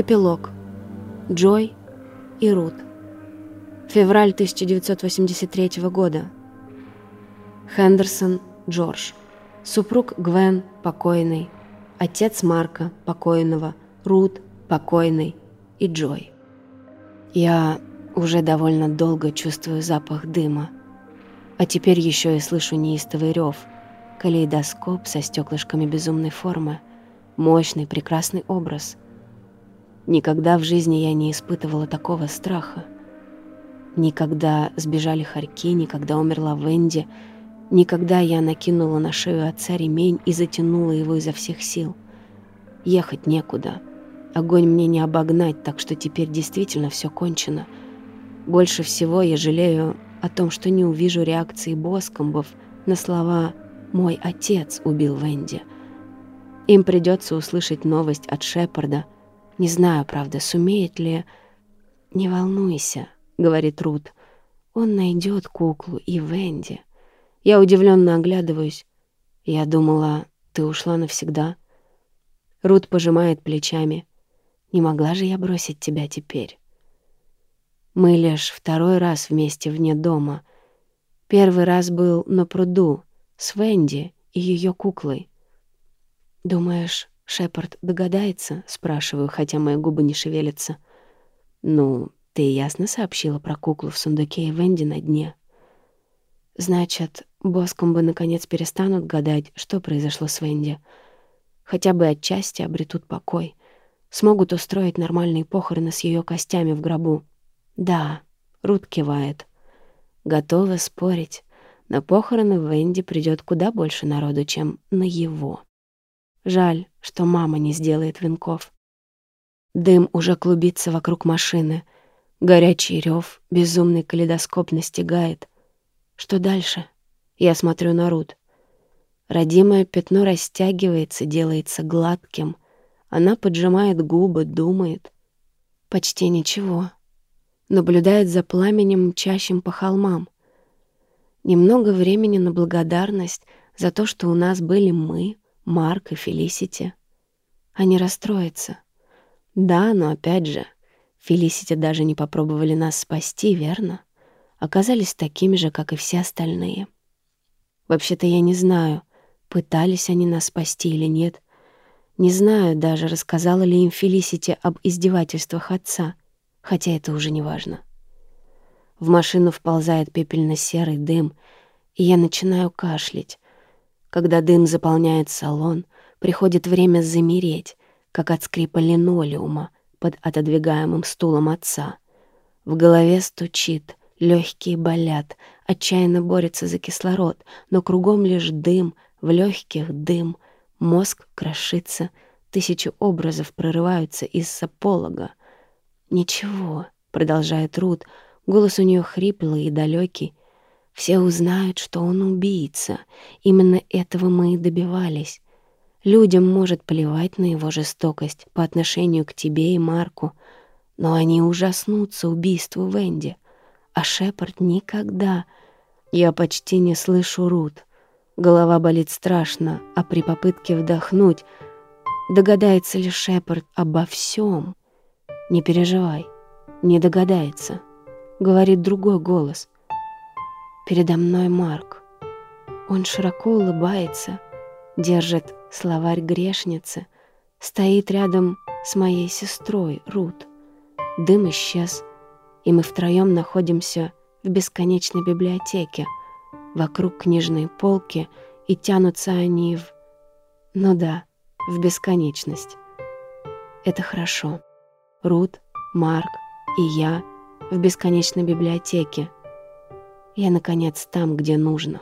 Эпилог. Джой и Рут. Февраль 1983 года. Хендерсон Джордж. Супруг Гвен, покойный. Отец Марка, покойного. Рут, покойный. И Джой. Я уже довольно долго чувствую запах дыма. А теперь еще и слышу неистовый рев. Калейдоскоп со стеклышками безумной формы. Мощный, прекрасный образ. Никогда в жизни я не испытывала такого страха. Никогда сбежали хорьки, никогда умерла Венди, никогда я накинула на шею отца ремень и затянула его изо всех сил. Ехать некуда. Огонь мне не обогнать, так что теперь действительно все кончено. Больше всего я жалею о том, что не увижу реакции Боскомбов на слова «Мой отец убил Венди». Им придется услышать новость от Шепарда. Не знаю, правда, сумеет ли... «Не волнуйся», — говорит Рут. «Он найдет куклу и Венди». Я удивленно оглядываюсь. Я думала, ты ушла навсегда. Рут пожимает плечами. Не могла же я бросить тебя теперь. Мы лишь второй раз вместе вне дома. Первый раз был на пруду с Венди и ее куклой. «Думаешь, Шепард догадается?» — спрашиваю, хотя мои губы не шевелятся. «Ну, ты ясно сообщила про куклу в сундуке и Венди на дне?» «Значит, боском бы наконец перестанут гадать, что произошло с Венди. Хотя бы отчасти обретут покой. Смогут устроить нормальные похороны с ее костями в гробу. Да, Рут кивает. Готова спорить. На похороны Венди придет куда больше народу, чем на его. Жаль, что мама не сделает венков. Дым уже клубится вокруг машины. Горячий рев, безумный калейдоскоп настигает. Что дальше? Я смотрю на Рут. Родимое пятно растягивается, делается гладким. Она поджимает губы, думает. Почти ничего. Наблюдает за пламенем, мчащим по холмам. Немного времени на благодарность за то, что у нас были мы — Марк и Фелисити. Они расстроятся. Да, но опять же, Фелисити даже не попробовали нас спасти, верно? Оказались такими же, как и все остальные. Вообще-то я не знаю, пытались они нас спасти или нет. Не знаю даже, рассказала ли им Фелисити об издевательствах отца, хотя это уже не важно. В машину вползает пепельно-серый дым, и я начинаю кашлять, когда дым заполняет салон, приходит время замереть, как от скрипа линолеума под отодвигаемым стулом отца. В голове стучит, легкие болят, отчаянно борется за кислород, но кругом лишь дым, в легких дым, мозг крошится, тысячи образов прорываются из-за полога. «Ничего», — продолжает Рут, голос у нее хриплый и далекий, все узнают, что он убийца. Именно этого мы и добивались. Людям может плевать на его жестокость по отношению к тебе и Марку, но они ужаснутся убийству Венди. А Шепард никогда... Я почти не слышу Рут. Голова болит страшно, а при попытке вдохнуть догадается ли Шепард обо всем. Не переживай, не догадается, говорит другой голос — Передо мной Марк. Он широко улыбается, держит словарь грешницы, стоит рядом с моей сестрой Рут. Дым исчез, и мы втроем находимся в бесконечной библиотеке. Вокруг книжные полки, и тянутся они в... Ну да, в бесконечность. Это хорошо. Рут, Марк и я в бесконечной библиотеке — я, наконец, там, где нужно.